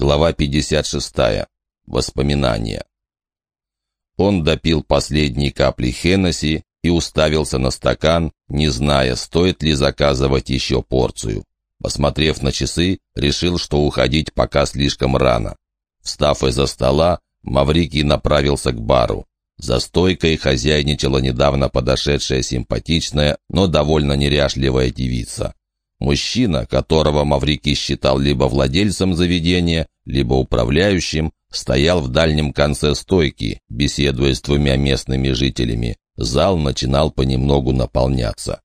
Глава 56. Воспоминания. Он допил последние капли Хеннесси и уставился на стакан, не зная, стоит ли заказывать еще порцию. Посмотрев на часы, решил, что уходить пока слишком рано. Встав из-за стола, Маврикий направился к бару. За стойкой хозяйничала недавно подошедшая симпатичная, но довольно неряшливая девица. Мужчина, которого Маврикий считал либо владельцем заведения, либо управляющим, стоял в дальнем конце стойки, беседуя с двумя местными жителями. Зал начинал понемногу наполняться.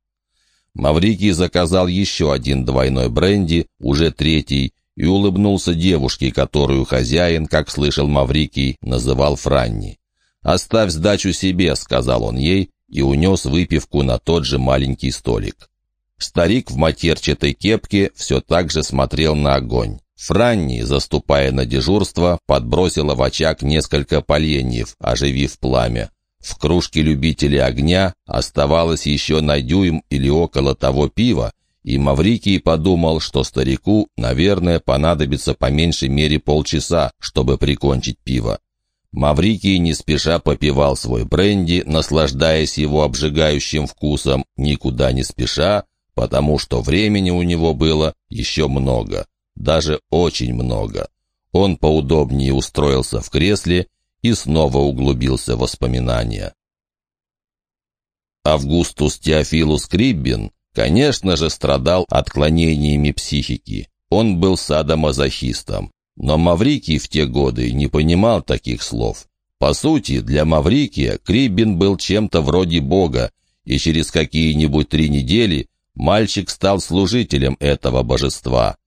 Маврикий заказал еще один двойной бренди, уже третий, и улыбнулся девушке, которую хозяин, как слышал Маврикий, называл Франни. «Оставь сдачу себе», — сказал он ей, и унес выпивку на тот же маленький столик. Старик в матерчатой кепке все так же смотрел на огонь. Франни, заступая на дежурство, подбросила в очаг несколько поленьев, оживив пламя. В кружке любителей огня оставалось еще на дюйм или около того пива, и Маврикий подумал, что старику, наверное, понадобится по меньшей мере полчаса, чтобы прикончить пиво. Маврикий не спеша попивал свой бренди, наслаждаясь его обжигающим вкусом, никуда не спеша, потому что времени у него было еще много, даже очень много. Он поудобнее устроился в кресле и снова углубился в воспоминания. Августус Теофилус Криббин, конечно же, страдал отклонениями психики. Он был садомазохистом. Но Маврикий в те годы не понимал таких слов. По сути, для Маврикия Криббин был чем-то вроде бога, и через какие-нибудь три недели Мальчик стал служителем этого божества.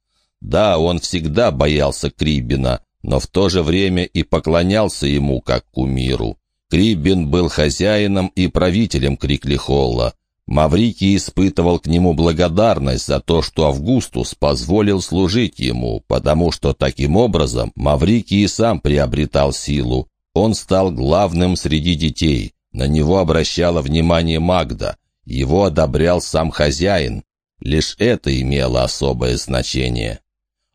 Да, он всегда боялся Крибина, но в то же время и поклонялся ему как кумиру. Крибин был хозяином и правителем Криклихолла. Маврикий испытывал к нему благодарность за то, что Августус позволил служить ему, потому что таким образом Маврикий сам приобретал силу. Он стал главным среди детей. На него обращала внимание Магда. Его одобрял сам хозяин. Лишь это имело особое значение.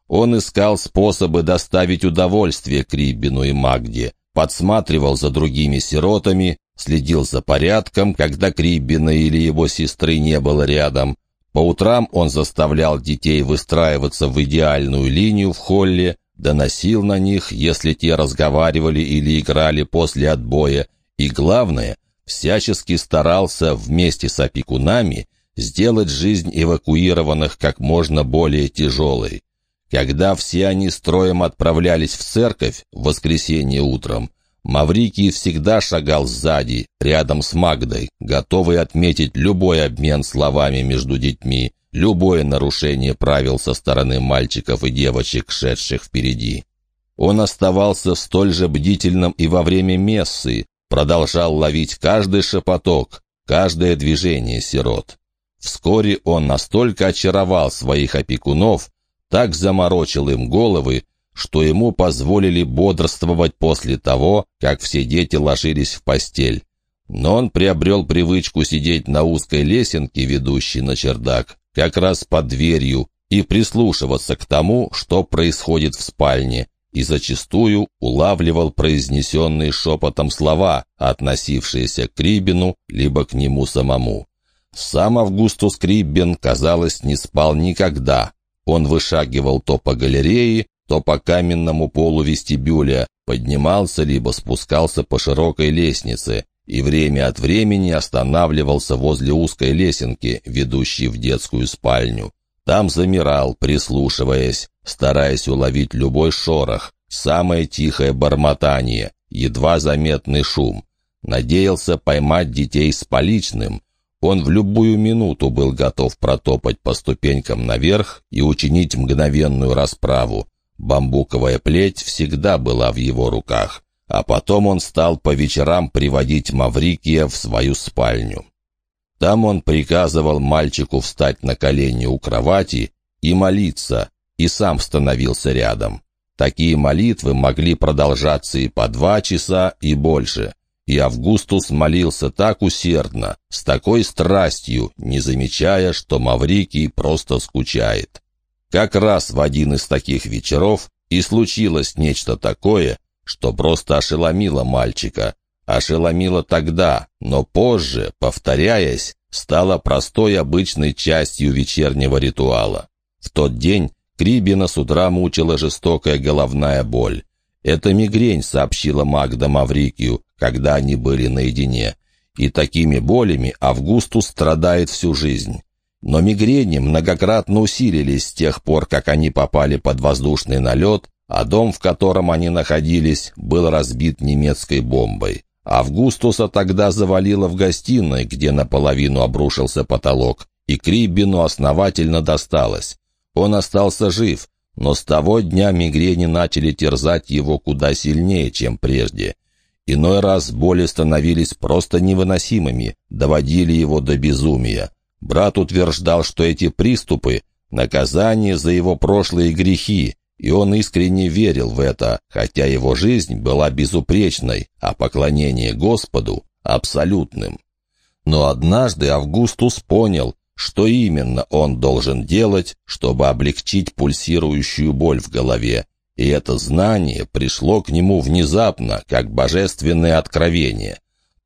Он искал способы доставить удовольствие Крибину и Магде, подсматривал за другими сиротами, следил за порядком, когда Крибина или его сестры не было рядом. По утрам он заставлял детей выстраиваться в идеальную линию в холле, доносил на них, если те разговаривали или играли после отбоя, и, главное, всячески старался вместе с опекунами сделать жизнь эвакуированных как можно более тяжелой. Когда все они строем отправлялись в церковь в воскресенье утром, Маврикий всегда шагал сзади, рядом с Магдой, готовый отметить любой обмен словами между детьми, любое нарушение правил со стороны мальчиков и девочек, шедших впереди. Он оставался столь же бдительным и во время мессы, продолжал ловить каждый шепоток, каждое движение сирот. Вскоре он настолько очаровал своих опекунов, так заморочил им головы, что ему позволили бодрствовать после того, как все дети ложились в постель. Но он приобрел привычку сидеть на узкой лесенке, ведущей на чердак, как раз под дверью, и прислушиваться к тому, что происходит в спальне, и зачастую улавливал произнесенные шепотом слова, относившиеся к Рибину либо к нему самому. Сам Августус Криббен, казалось, не спал никогда. Он вышагивал то по галерее, то по каменному полу вестибюля, поднимался либо спускался по широкой лестнице и время от времени останавливался возле узкой лесенки, ведущей в детскую спальню. Там замирал, прислушиваясь, стараясь уловить любой шорох, самое тихое бормотание, едва заметный шум. Надеялся поймать детей с поличным. Он в любую минуту был готов протопать по ступенькам наверх и учинить мгновенную расправу. Бамбуковая плеть всегда была в его руках. А потом он стал по вечерам приводить Маврикия в свою спальню. Там он приказывал мальчику встать на колени у кровати и молиться, и сам становился рядом. Такие молитвы могли продолжаться и по два часа, и больше. И Августус молился так усердно, с такой страстью, не замечая, что Маврикий просто скучает. Как раз в один из таких вечеров И случилось нечто такое, что просто ошеломило мальчика. Ошеломило тогда, но позже, повторяясь, стало простой обычной частью вечернего ритуала. В тот день Крибина с утра мучила жестокая головная боль. «Это мигрень», — сообщила Магда Маврикию, когда они были наедине. И такими болями Августус страдает всю жизнь. Но мигрени многократно усилились с тех пор, как они попали под воздушный налет, а дом, в котором они находились, был разбит немецкой бомбой. Августуса тогда завалило в гостиной, где наполовину обрушился потолок, и Криббину основательно досталось. Он остался жив, но с того дня мигрени начали терзать его куда сильнее, чем прежде. Иной раз боли становились просто невыносимыми, доводили его до безумия. Брат утверждал, что эти приступы — наказание за его прошлые грехи, и он искренне верил в это, хотя его жизнь была безупречной, а поклонение Господу — абсолютным. Но однажды Августус понял, что именно он должен делать, чтобы облегчить пульсирующую боль в голове, и это знание пришло к нему внезапно, как божественное откровение.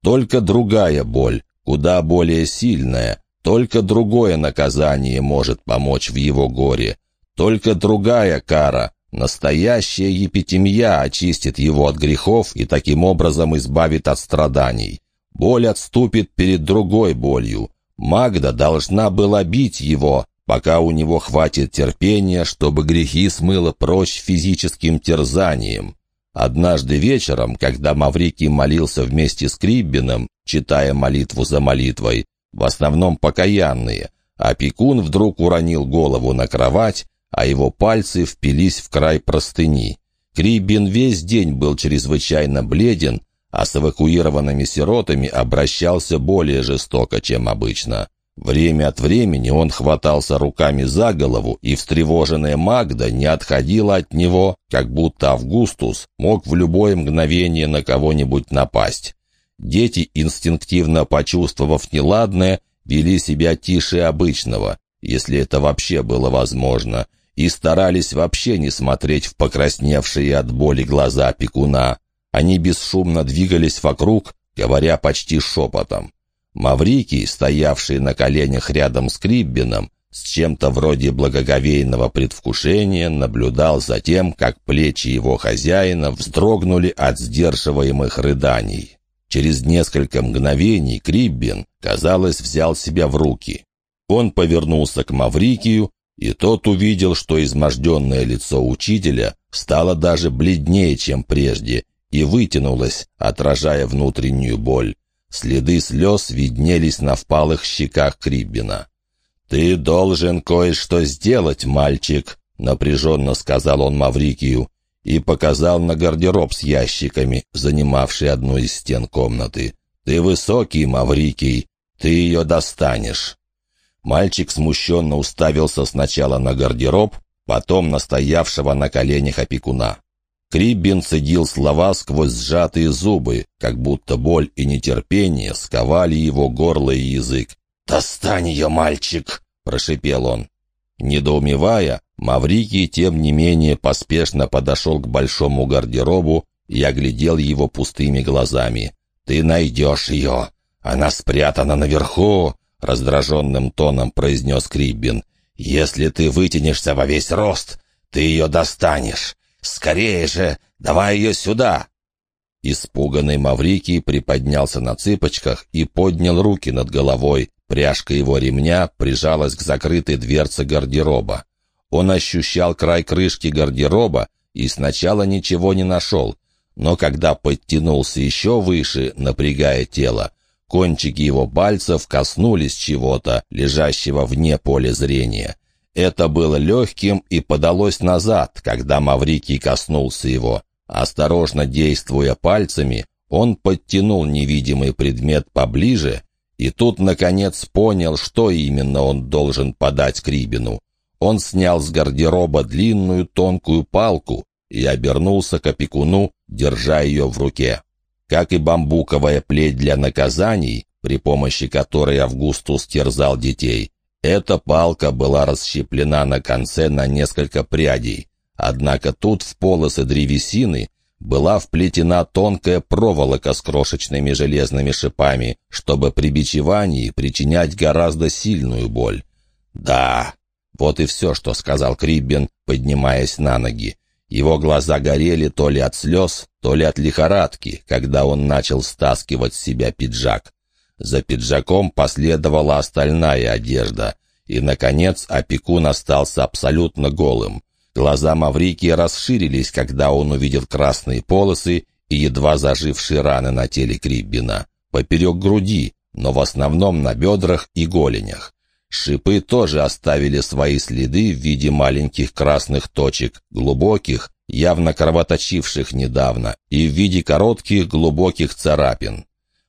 Только другая боль, куда более сильная, только другое наказание может помочь в его горе. Только другая кара, настоящая епитемья, очистит его от грехов и таким образом избавит от страданий. Боль отступит перед другой болью. Магда должна была бить его, пока у него хватит терпения, чтобы грехи смыло прочь физическим терзанием. Однажды вечером, когда Маврикий молился вместе с Криббином, читая молитву за молитвой, в основном покаянные. Опекун вдруг уронил голову на кровать, а его пальцы впились в край простыни. Крибин весь день был чрезвычайно бледен, а с эвакуированными сиротами обращался более жестоко, чем обычно. Время от времени он хватался руками за голову, и встревоженная Магда не отходила от него, как будто Августус мог в любое мгновение на кого-нибудь напасть. Дети, инстинктивно почувствовав неладное, вели себя тише обычного, если это вообще было возможно, и старались вообще не смотреть в покрасневшие от боли глаза пекуна. Они бесшумно двигались вокруг, говоря почти шепотом. Маврикий, стоявший на коленях рядом с Криббином, с чем-то вроде благоговейного предвкушения наблюдал за тем, как плечи его хозяина вздрогнули от сдерживаемых рыданий. Через несколько мгновений Криббин, казалось, взял себя в руки. Он повернулся к Маврикию, и тот увидел, что изможденное лицо учителя стало даже бледнее, чем прежде, и вытянулось, отражая внутреннюю боль. Следы слез виднелись на впалых щеках Криббина. «Ты должен кое-что сделать, мальчик», — напряженно сказал он Маврикию и показал на гардероб с ящиками, занимавший одну из стен комнаты. «Ты высокий, Маврикий, ты ее достанешь». Мальчик смущенно уставился сначала на гардероб, потом на стоявшего на коленях опекуна. Криббин цедил слова сквозь сжатые зубы, как будто боль и нетерпение сковали его горло и язык. «Достань ее, мальчик!» — прошипел он. Недоумевая, Маврикий, тем не менее, поспешно подошел к большому гардеробу и оглядел его пустыми глазами. «Ты найдешь ее! Она спрятана наверху!» — раздраженным тоном произнес Криббин. «Если ты вытянешься во весь рост, ты ее достанешь! Скорее же! Давай ее сюда!» Испуганный Маврикий приподнялся на цыпочках и поднял руки над головой. Пряжка его ремня прижалась к закрытой дверце гардероба. Он ощущал край крышки гардероба и сначала ничего не нашел, но когда подтянулся еще выше, напрягая тело, кончики его пальцев коснулись чего-то, лежащего вне поля зрения. Это было легким и подалось назад, когда Маврикий коснулся его. Осторожно действуя пальцами, он подтянул невидимый предмет поближе и тут, наконец, понял, что именно он должен подать Крибину. Он снял с гардероба длинную тонкую палку и обернулся к опекуну, держа ее в руке. Как и бамбуковая плеть для наказаний, при помощи которой Августус терзал детей, эта палка была расщеплена на конце на несколько прядей. Однако тут в полосы древесины была вплетена тонкая проволока с крошечными железными шипами, чтобы при бичевании причинять гораздо сильную боль. «Да, вот и все, что сказал Криббин, поднимаясь на ноги. Его глаза горели то ли от слез, то ли от лихорадки, когда он начал стаскивать с себя пиджак. За пиджаком последовала остальная одежда, и, наконец, опекун остался абсолютно голым. Глаза Маврикии расширились, когда он увидел красные полосы и едва зажившие раны на теле Криббина. Поперек груди, но в основном на бедрах и голенях. Шипы тоже оставили свои следы в виде маленьких красных точек, глубоких, явно кровоточивших недавно, и в виде коротких глубоких царапин.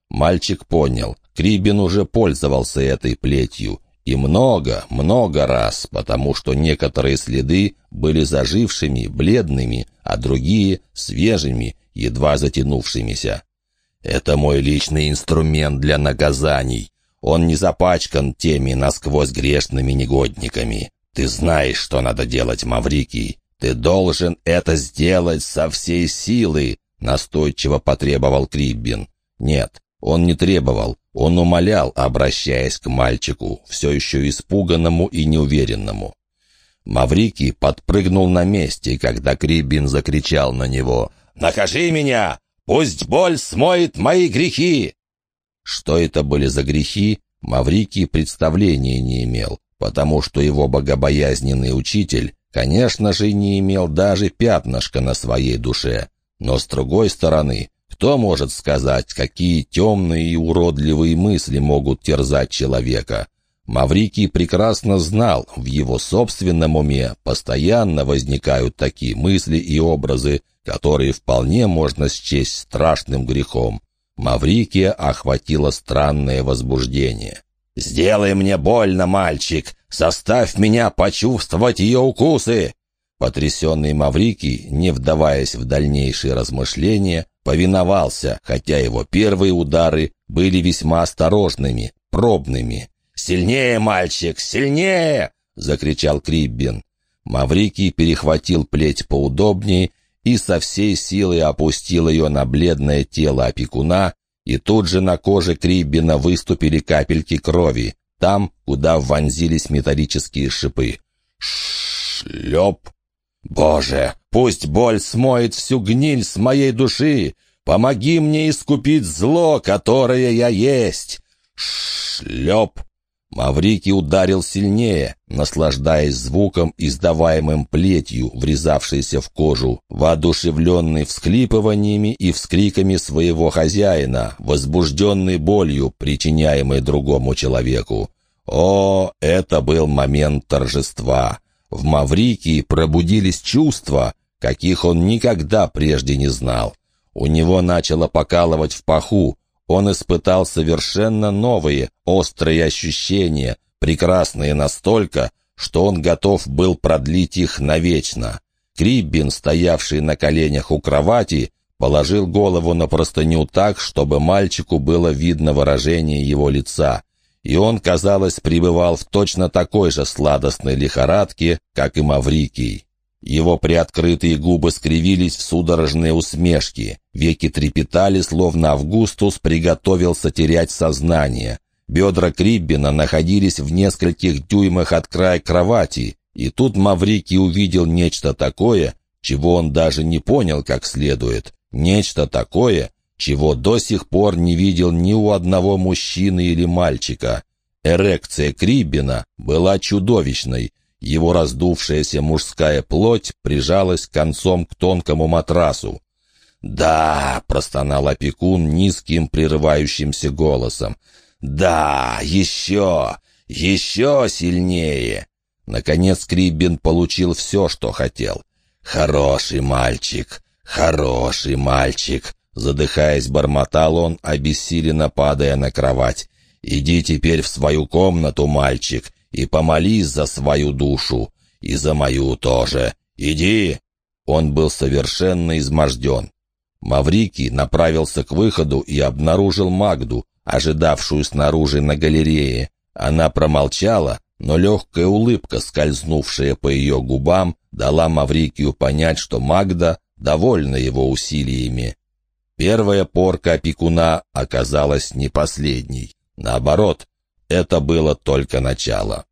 Мальчик понял, Крибин уже пользовался этой плетью, и много, много раз, потому что некоторые следы были зажившими, бледными, а другие — свежими, едва затянувшимися. «Это мой личный инструмент для наказаний. Он не запачкан теми насквозь грешными негодниками. Ты знаешь, что надо делать, Маврикий. Ты должен это сделать со всей силы», — настойчиво потребовал Криббин. «Нет, он не требовал, он умолял, обращаясь к мальчику, все еще испуганному и неуверенному. Маврикий подпрыгнул на месте, когда Крибин закричал на него «Накажи меня! Пусть боль смоет мои грехи!» Что это были за грехи, Маврикий представления не имел, потому что его богобоязненный учитель, конечно же, не имел даже пятнышка на своей душе. Но, с другой стороны, кто может сказать, какие темные и уродливые мысли могут терзать человека? Маврикий прекрасно знал, в его собственном уме постоянно возникают такие мысли и образы, которые вполне можно счесть страшным грехом. Маврикия охватило странное возбуждение. «Сделай мне больно, мальчик! Заставь меня почувствовать ее укусы!» Потрясенный Маврикий, не вдаваясь в дальнейшие размышления, повиновался, хотя его первые удары были весьма осторожными, пробными. «Сильнее, мальчик, сильнее!» — закричал Криббин. Маврикий перехватил плеть поудобнее и со всей силы опустил ее на бледное тело опекуна, и тут же на коже Криббина выступили капельки крови, там, куда вонзились металлические шипы. Шлеп! «Боже, пусть боль смоет всю гниль с моей души! Помоги мне искупить зло, которое я есть!» Шлеп! Маврикий ударил сильнее, наслаждаясь звуком, издаваемым плетью, врезавшейся в кожу, воодушевленный всхлипываниями и вскриками своего хозяина, возбужденный болью, причиняемой другому человеку. О, это был момент торжества! В Маврикии пробудились чувства, каких он никогда прежде не знал. У него начало покалывать в паху, он испытал совершенно новые, острые ощущения, прекрасные настолько, что он готов был продлить их навечно. Криббин, стоявший на коленях у кровати, положил голову на простыню так, чтобы мальчику было видно выражение его лица и он, казалось, пребывал в точно такой же сладостной лихорадке, как и Маврикий. Его приоткрытые губы скривились в судорожные усмешки, веки трепетали, словно Августус приготовился терять сознание. Бедра Криббина находились в нескольких дюймах от края кровати, и тут Маврикий увидел нечто такое, чего он даже не понял как следует, нечто такое, чего до сих пор не видел ни у одного мужчины или мальчика. Эрекция Крибина была чудовищной. Его раздувшаяся мужская плоть прижалась концом к тонкому матрасу. «Да!» — простонал опекун низким прерывающимся голосом. «Да! Еще! Еще сильнее!» Наконец Крибин получил все, что хотел. «Хороший мальчик! Хороший мальчик!» Задыхаясь, бормотал он, обессиленно падая на кровать. «Иди теперь в свою комнату, мальчик, и помолись за свою душу. И за мою тоже. Иди!» Он был совершенно изможден. Маврикий направился к выходу и обнаружил Магду, ожидавшую снаружи на галерее. Она промолчала, но легкая улыбка, скользнувшая по ее губам, дала Маврикию понять, что Магда довольна его усилиями. Первая порка опекуна оказалась не последней. Наоборот, это было только начало.